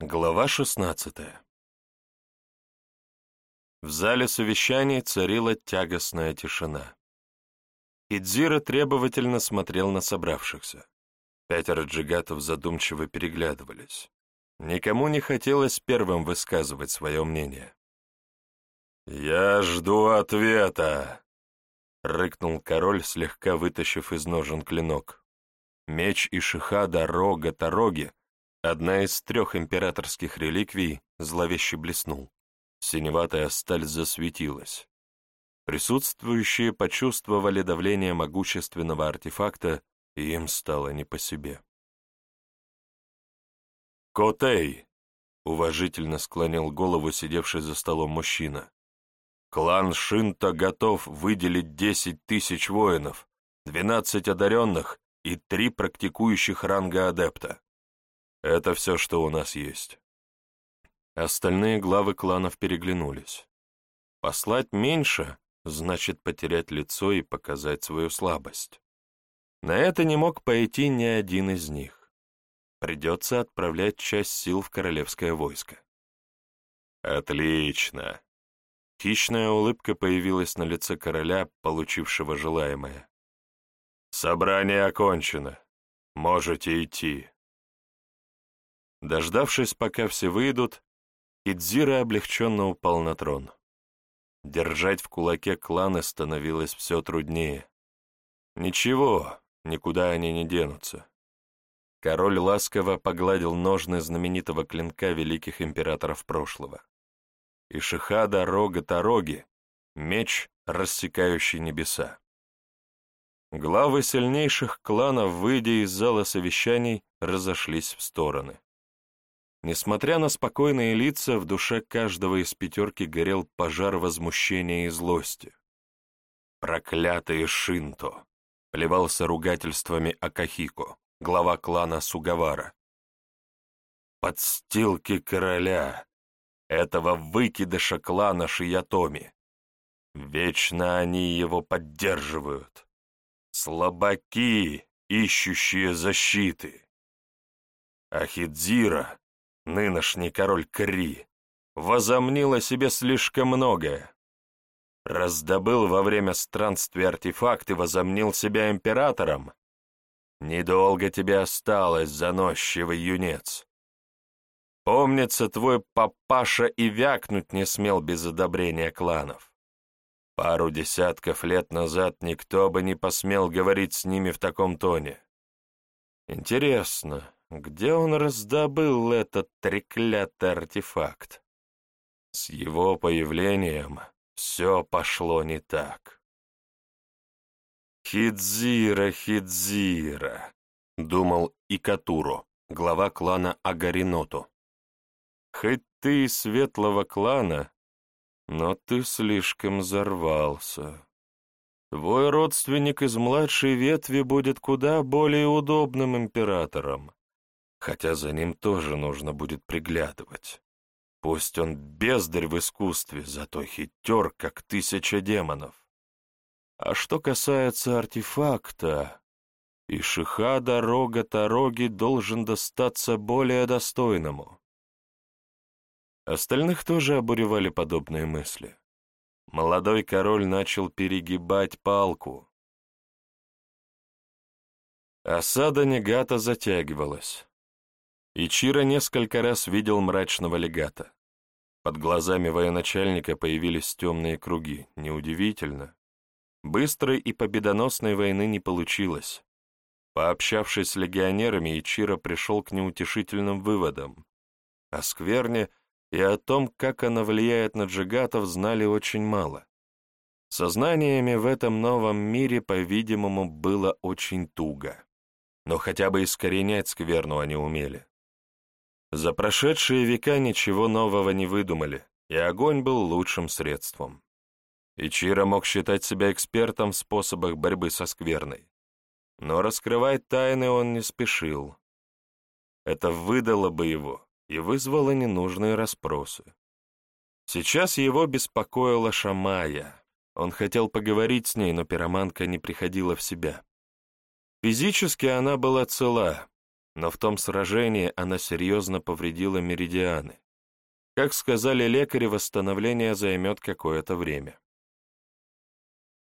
Глава шестнадцатая В зале совещаний царила тягостная тишина. Идзира требовательно смотрел на собравшихся. Пятеро джигатов задумчиво переглядывались. Никому не хотелось первым высказывать свое мнение. «Я жду ответа!» — рыкнул король, слегка вытащив из ножен клинок. Меч Ишихада Рога Тароги Одна из трех императорских реликвий зловеще блеснул. Синеватая сталь засветилась. Присутствующие почувствовали давление могущественного артефакта, и им стало не по себе. «Котей!» — уважительно склонил голову сидевший за столом мужчина. «Клан Шинта готов выделить десять тысяч воинов, двенадцать одаренных и три практикующих ранга адепта. Это все, что у нас есть. Остальные главы кланов переглянулись. Послать меньше значит потерять лицо и показать свою слабость. На это не мог пойти ни один из них. Придется отправлять часть сил в королевское войско. Отлично. Хищная улыбка появилась на лице короля, получившего желаемое. Собрание окончено. Можете идти. Дождавшись, пока все выйдут, Идзира облегченно упал на трон. Держать в кулаке кланы становилось все труднее. Ничего, никуда они не денутся. Король ласково погладил ножны знаменитого клинка великих императоров прошлого. Ишихада Рога Тароги — меч, рассекающий небеса. Главы сильнейших кланов, выйдя из зала совещаний, разошлись в стороны. Несмотря на спокойные лица, в душе каждого из пятерки горел пожар возмущения и злости. «Проклятые Шинто!» — плевался ругательствами Акахико, глава клана Сугавара. «Подстилки короля! Этого выкидыша клана Шиятоми! Вечно они его поддерживают! Слабаки, ищущие защиты!» Ахидзира, нынешний король Кри, возомнил о себе слишком многое. Раздобыл во время странствий артефакт и возомнил себя императором. Недолго тебе осталось, заносчивый юнец. Помнится, твой папаша и вякнуть не смел без одобрения кланов. Пару десятков лет назад никто бы не посмел говорить с ними в таком тоне. Интересно, где он раздобыл этот треклятый артефакт? С его появлением все пошло не так. «Хидзира, Хидзира», — думал Икатуру, глава клана Агариноту. «Хоть ты из светлого клана, но ты слишком взорвался. Твой родственник из младшей ветви будет куда более удобным императором хотя за ним тоже нужно будет приглядывать. Пусть он бездарь в искусстве, зато хитер, как тысяча демонов. А что касается артефакта, и дорога Тароги должен достаться более достойному. Остальных тоже обуревали подобные мысли. Молодой король начал перегибать палку. Осада Негата затягивалась. Ичиро несколько раз видел мрачного легата. Под глазами военачальника появились темные круги. Неудивительно. Быстрой и победоносной войны не получилось. Пообщавшись с легионерами, Ичиро пришел к неутешительным выводам. О скверне и о том, как она влияет на джигатов, знали очень мало. Сознаниями в этом новом мире, по-видимому, было очень туго. Но хотя бы искоренять скверну они умели. За прошедшие века ничего нового не выдумали, и огонь был лучшим средством. Ичиро мог считать себя экспертом в способах борьбы со скверной. Но раскрывать тайны он не спешил. Это выдало бы его и вызвало ненужные расспросы. Сейчас его беспокоила Шамая. Он хотел поговорить с ней, но пироманка не приходила в себя. Физически она была цела, но в том сражении она серьезно повредила меридианы. Как сказали лекари, восстановление займет какое-то время.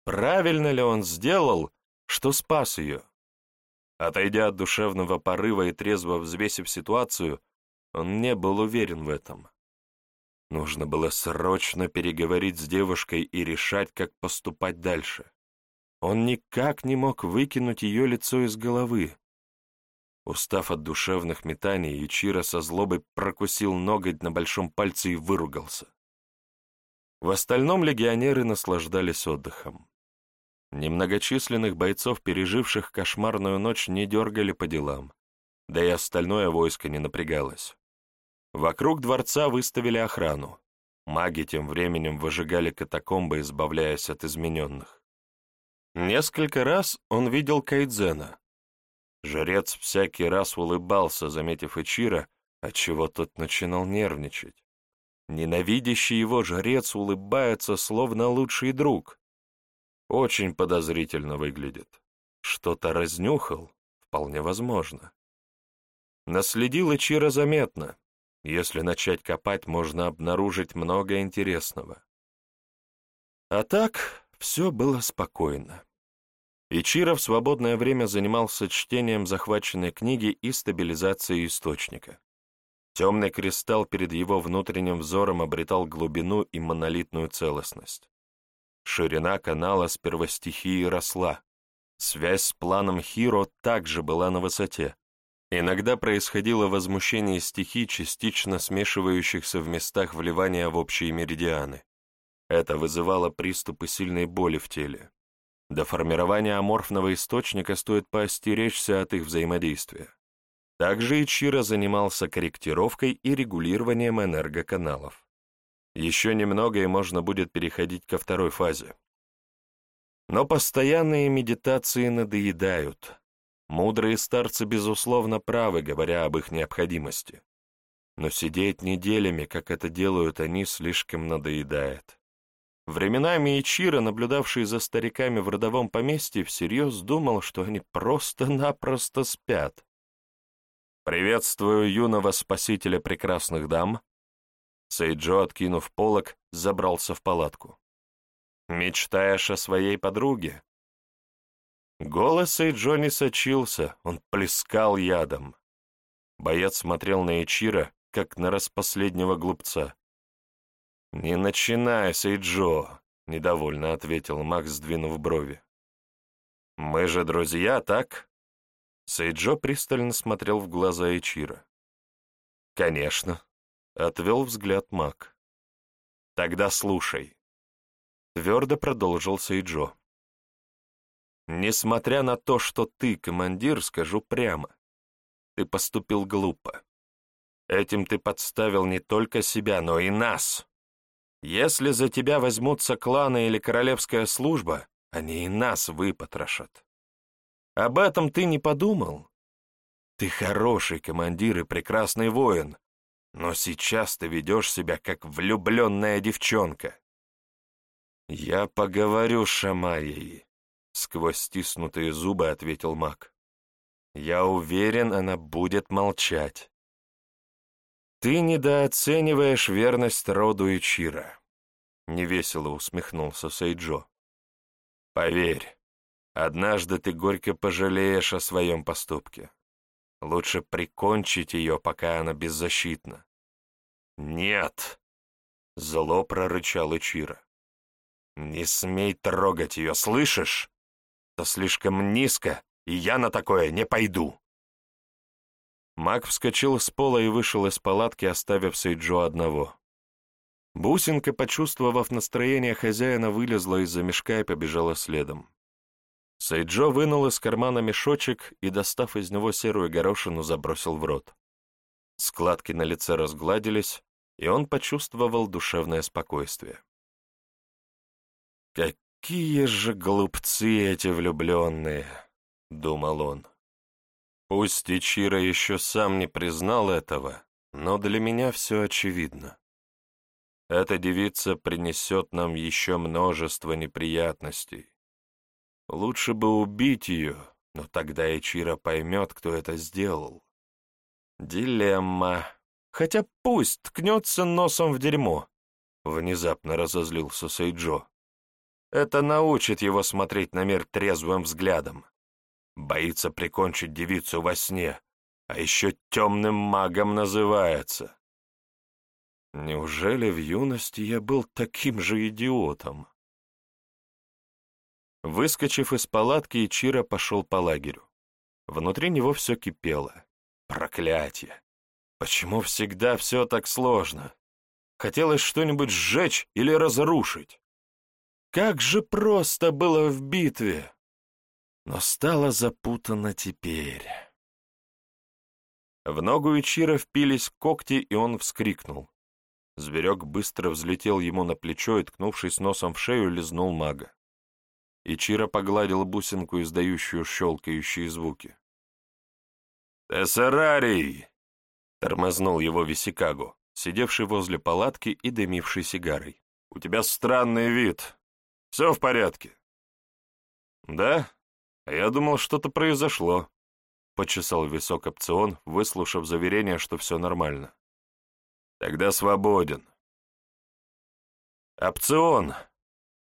Правильно ли он сделал, что спас ее? Отойдя от душевного порыва и трезво взвесив ситуацию, он не был уверен в этом. Нужно было срочно переговорить с девушкой и решать, как поступать дальше. Он никак не мог выкинуть ее лицо из головы. Устав от душевных метаний, Ичиро со злобой прокусил ноготь на большом пальце и выругался. В остальном легионеры наслаждались отдыхом. Немногочисленных бойцов, переживших кошмарную ночь, не дергали по делам, да и остальное войско не напрягалось. Вокруг дворца выставили охрану. Маги тем временем выжигали катакомбы, избавляясь от измененных. Несколько раз он видел Кайдзена. Жрец всякий раз улыбался, заметив Ичира, отчего тот начинал нервничать. Ненавидящий его жрец улыбается, словно лучший друг. Очень подозрительно выглядит. Что-то разнюхал? Вполне возможно. Наследил Ичира заметно. Если начать копать, можно обнаружить много интересного. А так, все было спокойно. Ичиро в свободное время занимался чтением захваченной книги и стабилизацией источника. Темный кристалл перед его внутренним взором обретал глубину и монолитную целостность. Ширина канала с первостихией росла. Связь с планом Хиро также была на высоте. Иногда происходило возмущение стихий, частично смешивающихся в местах вливания в общие меридианы. Это вызывало приступы сильной боли в теле. До формирования аморфного источника стоит поостеречься от их взаимодействия. Также Ичиро занимался корректировкой и регулированием энергоканалов. Еще немного, и можно будет переходить ко второй фазе. Но постоянные медитации надоедают. Мудрые старцы, безусловно, правы, говоря об их необходимости. Но сидеть неделями, как это делают они, слишком надоедает. Временами Ичиро, наблюдавший за стариками в родовом поместье, всерьез думал, что они просто-напросто спят. «Приветствую юного спасителя прекрасных дам!» Сейджо, откинув полог, забрался в палатку. «Мечтаешь о своей подруге?» Голос Сейджо не сочился, он плескал ядом. Боец смотрел на Ичира, как на распоследнего глупца. «Не начинай, Сейджо», — недовольно ответил Макс, сдвинув брови. «Мы же друзья, так?» Сейджо пристально смотрел в глаза Ичира. «Конечно», — отвел взгляд Мак. «Тогда слушай», — твердо продолжил Сейджо. «Несмотря на то, что ты, командир, скажу прямо, ты поступил глупо. Этим ты подставил не только себя, но и нас. Если за тебя возьмутся кланы или королевская служба, они и нас выпотрошат. Об этом ты не подумал? Ты хороший командир и прекрасный воин, но сейчас ты ведешь себя как влюбленная девчонка. Я поговорю с Шамайей, — сквозь стиснутые зубы ответил маг. Я уверен, она будет молчать. «Ты недооцениваешь верность роду Ичира», — невесело усмехнулся Сейджо. «Поверь, однажды ты горько пожалеешь о своем поступке. Лучше прикончить ее, пока она беззащитна». «Нет!» — зло прорычал Ичира. «Не смей трогать ее, слышишь? Это слишком низко, и я на такое не пойду!» Маг вскочил с пола и вышел из палатки, оставив Сейджо одного. Бусинка, почувствовав настроение хозяина, вылезла из-за мешка и побежала следом. Сейджо вынул из кармана мешочек и, достав из него серую горошину, забросил в рот. Складки на лице разгладились, и он почувствовал душевное спокойствие. «Какие же глупцы эти влюбленные!» — думал он. Пусть Ичиро еще сам не признал этого, но для меня все очевидно. Эта девица принесет нам еще множество неприятностей. Лучше бы убить ее, но тогда Ичиро поймет, кто это сделал. Дилемма. Хотя пусть ткнется носом в дерьмо. Внезапно разозлился Сейджо. Это научит его смотреть на мир трезвым взглядом. Боится прикончить девицу во сне, а еще темным магом называется. Неужели в юности я был таким же идиотом? Выскочив из палатки, Ичиро пошел по лагерю. Внутри него все кипело. Проклятие! Почему всегда все так сложно? Хотелось что-нибудь сжечь или разрушить. Как же просто было в битве! Но стало запутано теперь. В ногу Ичиро впились когти, и он вскрикнул. Зверек быстро взлетел ему на плечо и, ткнувшись носом в шею, лизнул мага. Ичиро погладил бусинку, издающую щелкающие звуки. «Тессарарий!» — тормознул его Висикаго, сидевший возле палатки и дымивший сигарой. «У тебя странный вид. Все в порядке?» «Да? А я думал, что-то произошло», — почесал висок опцион, выслушав заверение, что все нормально. «Тогда свободен». «Опцион!»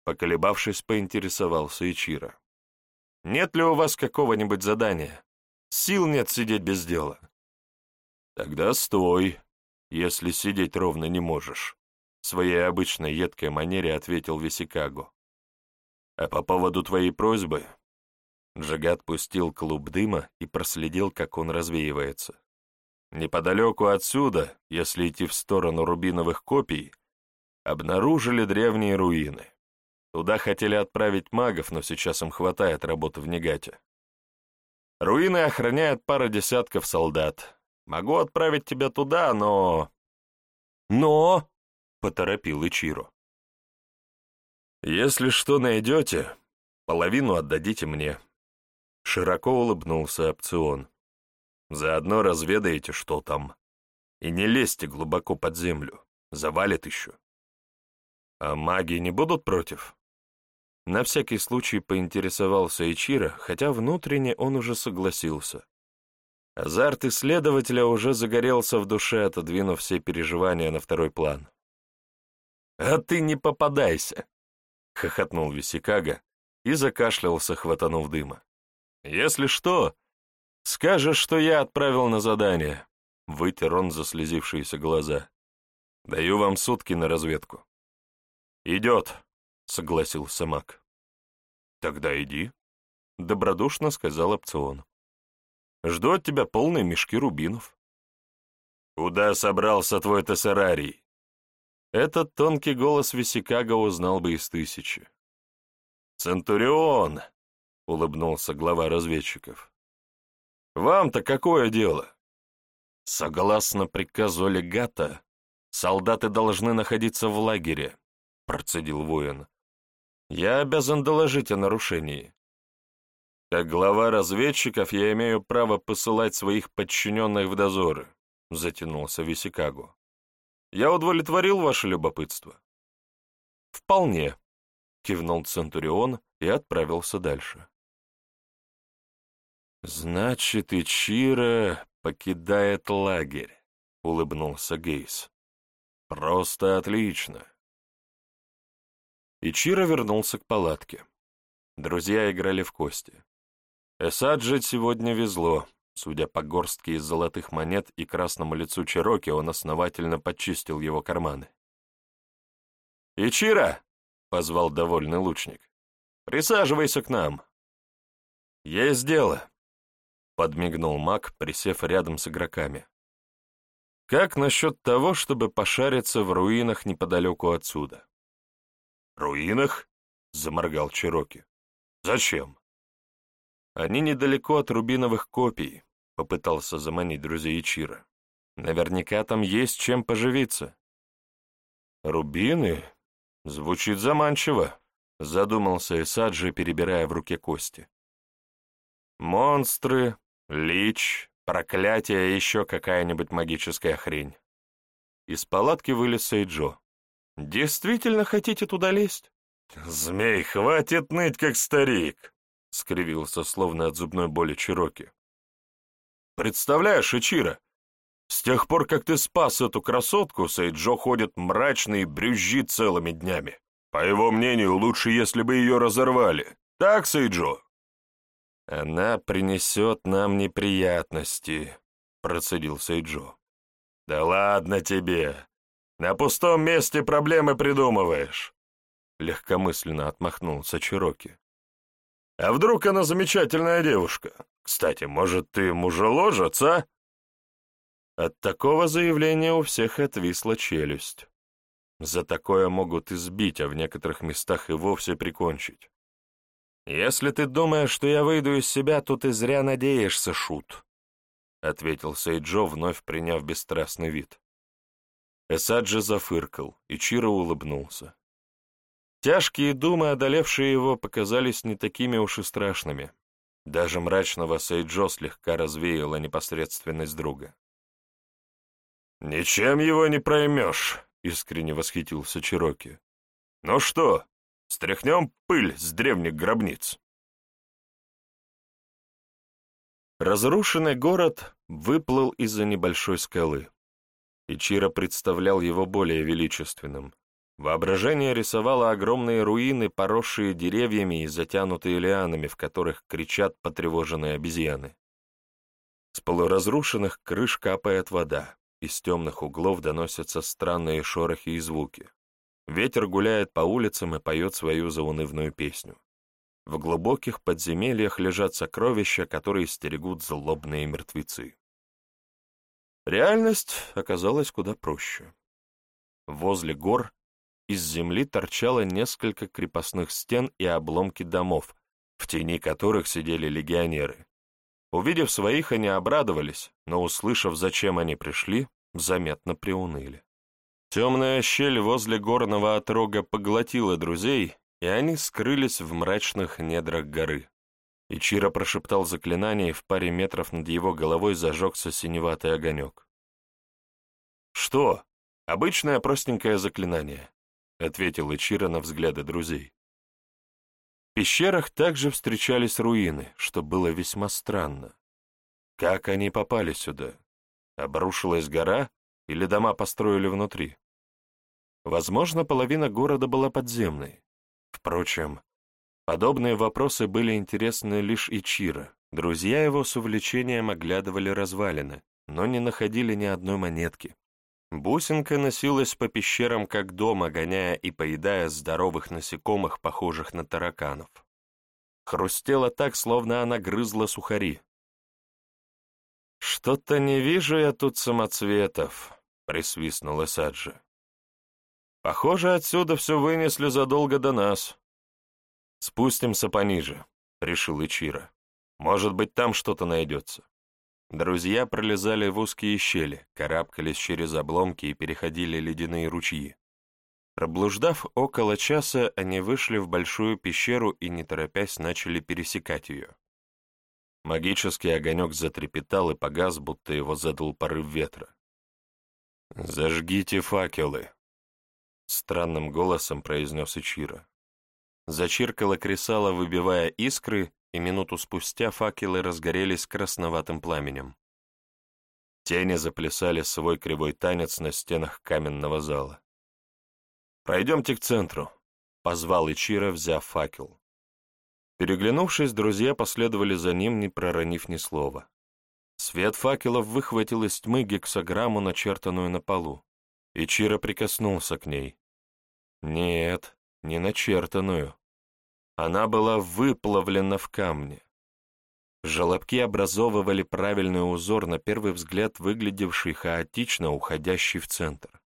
Поколебавшись, поинтересовался Ичиро. «Нет ли у вас какого-нибудь задания? Сил нет сидеть без дела». «Тогда стой, если сидеть ровно не можешь», — в своей обычной едкой манере ответил Висикаго. «А по поводу твоей просьбы...» Джагат пустил клуб дыма и проследил, как он развеивается. Неподалеку отсюда, если идти в сторону рубиновых копий, обнаружили древние руины. Туда хотели отправить магов, но сейчас им хватает работы в Негате. Руины охраняет пара десятков солдат. Могу отправить тебя туда, но... Но... — поторопил Ичиро. «Если что найдете, половину отдадите мне». Широко улыбнулся опцион. «Заодно разведаете, что там. И не лезьте глубоко под землю, завалит еще». «А маги не будут против?» На всякий случай поинтересовался Ичиро, хотя внутренне он уже согласился. Азарт исследователя уже загорелся в душе, отодвинув все переживания на второй план. «А ты не попадайся!» — хохотнул Висикага и закашлялся, хватанув дыма. «Если что, скажешь, что я отправил на задание», — вытер он заслезившиеся глаза. «Даю вам сутки на разведку». «Идет», — согласился маг. «Тогда иди», — добродушно сказал опцион. «Жду от тебя полные мешки рубинов». «Куда собрался твой тессерарий?» Этот тонкий голос Висикага узнал бы из тысячи. «Центурион!» — улыбнулся глава разведчиков. «Вам-то какое дело?» «Согласно приказу легата, солдаты должны находиться в лагере», — процедил воин. Я обязан доложить о нарушении. Как глава разведчиков я имею право посылать своих подчиненных в дозоры, затянулся Висикаго. Я удовлетворил ваше любопытство? Вполне, кивнул Центурион и отправился дальше. Значит, Ичиро покидает лагерь, улыбнулся Гейс. Просто отлично. Ичиро вернулся к палатке. Друзья играли в кости. Эсаджи сегодня везло. Судя по горстке из золотых монет и красному лицу Чироки, он основательно почистил его карманы. «Ичиро!» — позвал довольный лучник. «Присаживайся к нам!» «Есть дело!» — подмигнул маг, присев рядом с игроками. «Как насчет того, чтобы пошариться в руинах неподалеку отсюда?» «Руинах?» — заморгал Чироки. «Зачем?» «Они недалеко от рубиновых копий», — попытался заманить друзей Ичира. «Наверняка там есть чем поживиться». «Рубины?» Звучит заманчиво, — задумался Исаджи, перебирая в руке кости. «Монстры, лич, проклятие и еще какая-нибудь магическая хрень». Из палатки вылез Сейджо. «Действительно хотите туда лезть?» «Змей, хватит ныть, как старик!» — скривился, словно от зубной боли Чироки. «Представляешь, Ичиро, С тех пор, как ты спас эту красотку, Сейджо ходит мрачный и брюзжит целыми днями. По его мнению, лучше, если бы ее разорвали. Так, Сейджо?» «Она принесет нам неприятности», — процедил Сейджо. «Да ладно тебе! На пустом месте проблемы придумываешь!» Легкомысленно отмахнулся Чироки. «А вдруг она замечательная девушка? Кстати, может, ты мужеложец, а?» От такого заявления у всех отвисла челюсть. За такое могут избить, а в некоторых местах и вовсе прикончить. «Если ты думаешь, что я выйду из себя, то ты зря надеешься, Шут», — ответил Сейджо, вновь приняв бесстрастный вид. Эсаджи зафыркал, и Чиро улыбнулся. Тяжкие думы, одолевшие его, показались не такими уж и страшными. Даже мрачного Сейджо слегка развеяла непосредственность друга. «Ничем его не проймешь», — искренне восхитился Чироки. «Ну что, Стряхнем пыль с древних гробниц. Разрушенный город выплыл из-за небольшой скалы. Ичиро представлял его более величественным. Воображение рисовало огромные руины, поросшие деревьями и затянутые лианами, в которых кричат потревоженные обезьяны. С полуразрушенных крыш капает вода, из темных углов доносятся странные шорохи и звуки. Ветер гуляет по улицам и поет свою заунывную песню. В глубоких подземельях лежат сокровища, которые стерегут злобные мертвецы. Реальность оказалась куда проще. Возле гор из земли торчало несколько крепостных стен и обломки домов, в тени которых сидели легионеры. Увидев своих, они обрадовались, но, услышав, зачем они пришли, заметно приуныли. Темная щель возле горного отрога поглотила друзей, и они скрылись в мрачных недрах горы. Ичиро прошептал заклинание, и в паре метров над его головой зажегся синеватый огонек. «Что? Обычное простенькое заклинание», — ответил Ичиро на взгляды друзей. В пещерах также встречались руины, что было весьма странно. Как они попали сюда? Обрушилась гора или дома построили внутри? Возможно, половина города была подземной. Впрочем, подобные вопросы были интересны лишь Ичиро. Друзья его с увлечением оглядывали развалины, но не находили ни одной монетки. Бусинка носилась по пещерам как дома, гоняя и поедая здоровых насекомых, похожих на тараканов. Хрустела так, словно она грызла сухари. «Что-то не вижу я тут самоцветов», присвистнула Саджи. «Похоже, отсюда все вынесли задолго до нас». «Спустимся пониже», — решил Ичиро. «Может быть, там что-то найдется». Друзья пролезали в узкие щели, карабкались через обломки и переходили ледяные ручьи. Проблуждав около часа, они вышли в большую пещеру и, не торопясь, начали пересекать ее. Магический огонек затрепетал и погас, будто его задул порыв ветра. «Зажгите факелы!» Странным голосом произнес Ичиро. Зачиркало кресало, выбивая искры, и минуту спустя факелы разгорелись красноватым пламенем. Тени заплясали свой кривой танец на стенах каменного зала. «Пройдемте к центру», — позвал Ичиро, взяв факел. Переглянувшись, друзья последовали за ним, не проронив ни слова. Свет факелов выхватил из тьмы гексограмму, начертанную на полу. и Чиро прикоснулся к ней. Нет, не начертанную. Она была выплавлена в камне. Желобки образовывали правильный узор, на первый взгляд выглядевший хаотично, уходящий в центр.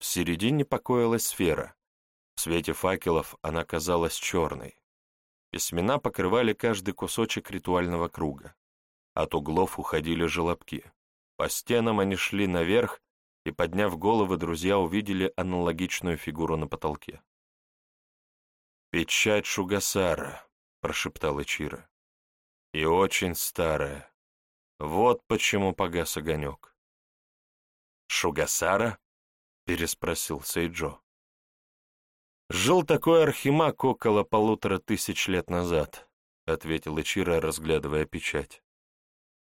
В середине покоилась сфера. В свете факелов она казалась черной. Письмена покрывали каждый кусочек ритуального круга. От углов уходили желобки. По стенам они шли наверх, и, подняв головы, друзья увидели аналогичную фигуру на потолке. «Печать Шугасара», — прошептал Ичиро. «И очень старая. Вот почему погас огонек». «Шугасара?» — переспросил Сейджо. «Жил такой архимаг около полутора тысяч лет назад», — ответил Ичиро, разглядывая печать.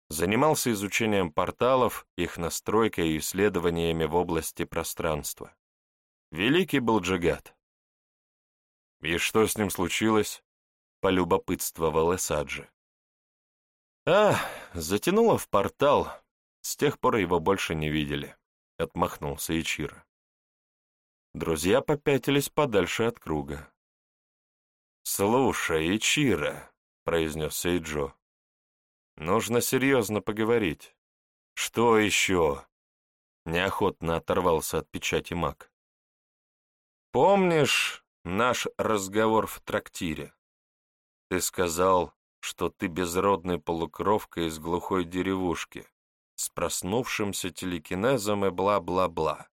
Занимался изучением порталов, их настройкой и исследованиями в области пространства. Великий был Джигат. «И что с ним случилось?» — полюбопытствовал Эсаджи. «А, затянуло в портал. С тех пор его больше не видели», — отмахнулся Ичиро. Друзья попятились подальше от круга. «Слушай, Ичиро», — произнес Сейджо, — «нужно серьезно поговорить». «Что еще?» — неохотно оторвался от печати маг. «Помнишь наш разговор в трактире? Ты сказал, что ты безродный полукровка из глухой деревушки, с проснувшимся телекинезом и бла-бла-бла.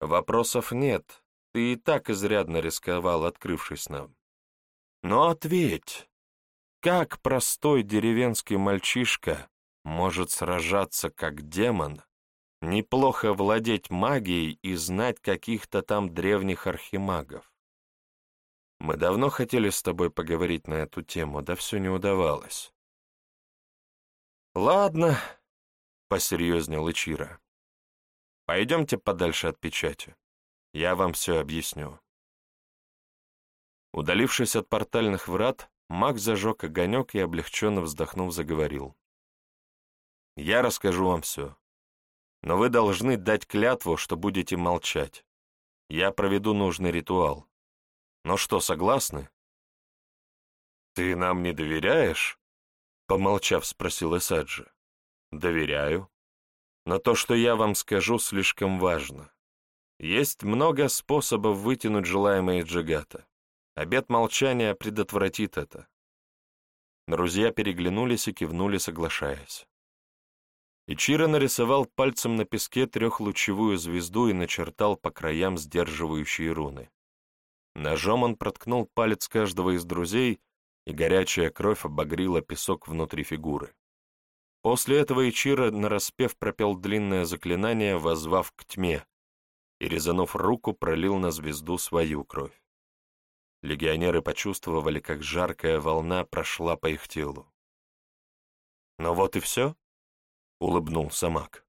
Вопросов нет, ты и так изрядно рисковал, открывшись нам. Но ответь, как простой деревенский мальчишка может сражаться как демон, неплохо владеть магией и знать каких-то там древних архимагов? Мы давно хотели с тобой поговорить на эту тему, да все не удавалось. Ладно, — посерьезнел Ичира. Пойдемте подальше от печати. Я вам все объясню. Удалившись от портальных врат, маг зажег огонек и, облегченно вздохнув, заговорил. «Я расскажу вам все. Но вы должны дать клятву, что будете молчать. Я проведу нужный ритуал. Ну что, согласны?» «Ты нам не доверяешь?» — помолчав, спросил Эсаджи. «Доверяю. Но то, что я вам скажу, слишком важно. Есть много способов вытянуть желаемое джигата. Обет молчания предотвратит это. Друзья переглянулись и кивнули, соглашаясь. Ичиро нарисовал пальцем на песке трехлучевую звезду и начертал по краям сдерживающие руны. Ножом он проткнул палец каждого из друзей, и горячая кровь обогрила песок внутри фигуры. После этого Ичиро нараспев пропел длинное заклинание, возвав к тьме, и, резанув руку, пролил на звезду свою кровь. Легионеры почувствовали, как жаркая волна прошла по их телу. «Ну вот и все», — улыбнулся маг.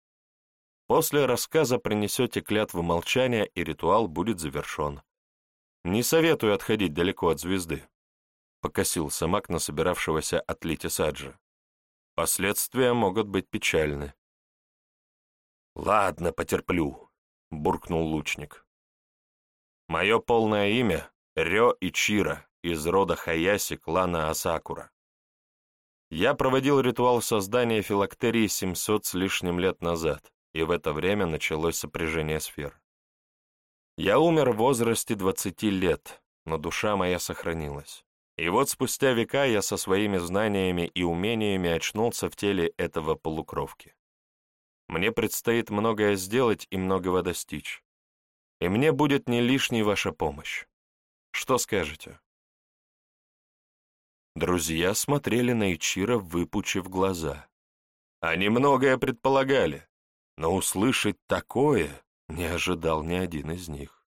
«После рассказа принесете клятву молчания, и ритуал будет завершен. Не советую отходить далеко от звезды», — покосился маг на собиравшегося отлить Саджа. «Последствия могут быть печальны». «Ладно, потерплю», — буркнул лучник. «Мое полное имя Рё Ичира из рода Хаяси клана Асакура. Я проводил ритуал создания филактерии 700 с лишним лет назад, и в это время началось сопряжение сфер. Я умер в возрасте 20 лет, но душа моя сохранилась. И вот спустя века я со своими знаниями и умениями очнулся в теле этого полукровки. Мне предстоит многое сделать и многого достичь. И мне будет не лишней ваша помощь. Что скажете?» Друзья смотрели на Ичира, выпучив глаза. Они многое предполагали, но услышать такое не ожидал ни один из них.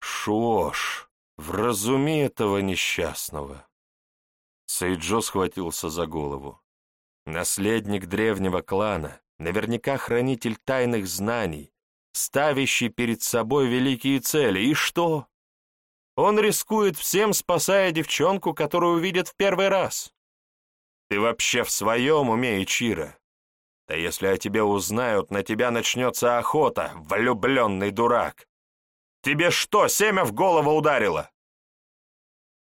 «Шош, вразуми этого несчастного!» Сейджо схватился за голову. Наследник древнего клана, наверняка хранитель тайных знаний, ставящий перед собой великие цели. И что? Он рискует всем, спасая девчонку, которую увидит в первый раз. Ты вообще в своем уме, Ичиро? Да если о тебе узнают, на тебя начнется охота, влюбленный дурак. Тебе что, семя в голову ударило?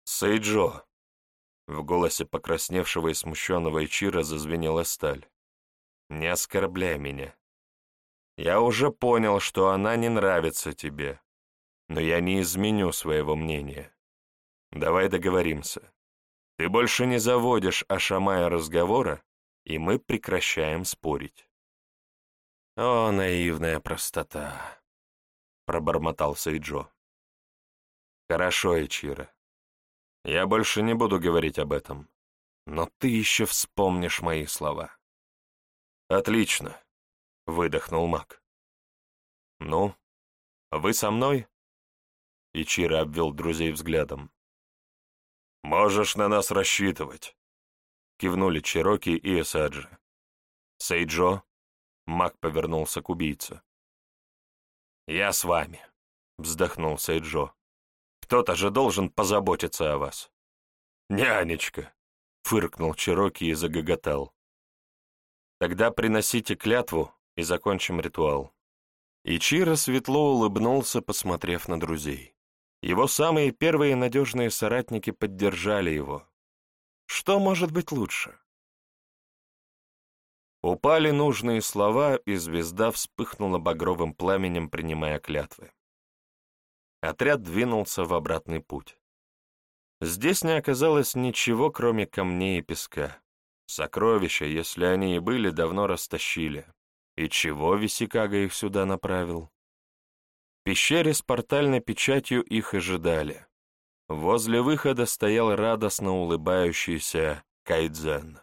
Сейджо. В голосе покрасневшего и смущенного Ичира зазвенела сталь. Не оскорбляй меня. Я уже понял, что она не нравится тебе но я не изменю своего мнения. Давай договоримся. Ты больше не заводишь о Шамая разговора, и мы прекращаем спорить. О, наивная простота, пробормотал Сейджо. Хорошо, Ичиро. Я больше не буду говорить об этом, но ты еще вспомнишь мои слова. Отлично, выдохнул маг. Ну, вы со мной? Ичиро обвел друзей взглядом. «Можешь на нас рассчитывать. кивнули Чироки и Эсаджи. Сейджо, маг повернулся к убийце. «Я с вами», — вздохнул Сейджо. «Кто-то же должен позаботиться о вас». «Нянечка», — фыркнул Чироки и загоготал. «Тогда приносите клятву и закончим ритуал». Ичиро светло улыбнулся, посмотрев на друзей. Его самые первые надежные соратники поддержали его. Что может быть лучше? Упали нужные слова, и звезда вспыхнула багровым пламенем, принимая клятвы. Отряд двинулся в обратный путь. Здесь не оказалось ничего, кроме камней и песка. Сокровища, если они и были, давно растащили. И чего Висикага их сюда направил? Пещере с портальной печатью их ожидали. Возле выхода стоял радостно улыбающийся Кайдзен.